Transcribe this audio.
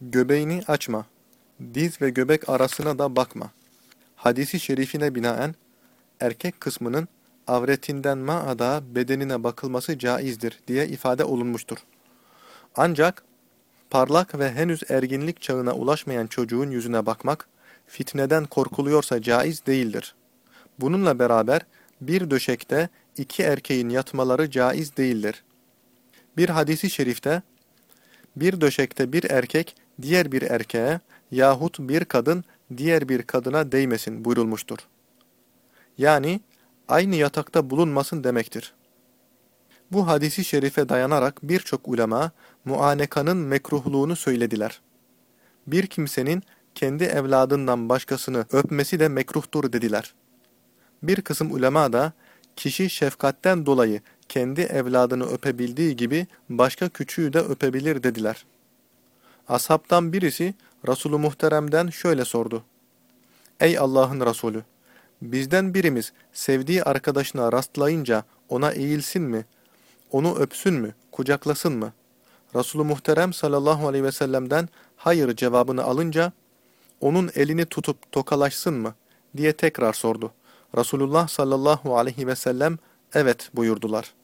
Göbeğini açma. Diz ve göbek arasına da bakma. Hadisi şerifine binaen, erkek kısmının avretinden maada bedenine bakılması caizdir diye ifade olunmuştur. Ancak parlak ve henüz erginlik çağına ulaşmayan çocuğun yüzüne bakmak, fitneden korkuluyorsa caiz değildir. Bununla beraber bir döşekte iki erkeğin yatmaları caiz değildir. Bir hadisi şerifte, bir döşekte bir erkek diğer bir erkeğe yahut bir kadın diğer bir kadına değmesin buyurulmuştur. Yani aynı yatakta bulunmasın demektir. Bu hadisi şerife dayanarak birçok ulema muanekanın mekruhluğunu söylediler. Bir kimsenin kendi evladından başkasını öpmesi de mekruhtur dediler. Bir kısım ulema da kişi şefkatten dolayı kendi evladını öpebildiği gibi başka küçüğü de öpebilir dediler. Ashabtan birisi Resulü Muhterem'den şöyle sordu. Ey Allah'ın Resulü! Bizden birimiz sevdiği arkadaşına rastlayınca ona eğilsin mi, onu öpsün mü, kucaklasın mı? Resulü Muhterem sallallahu aleyhi ve sellem'den hayır cevabını alınca onun elini tutup tokalaşsın mı diye tekrar sordu. Resulullah sallallahu aleyhi ve sellem evet buyurdular.